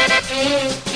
Música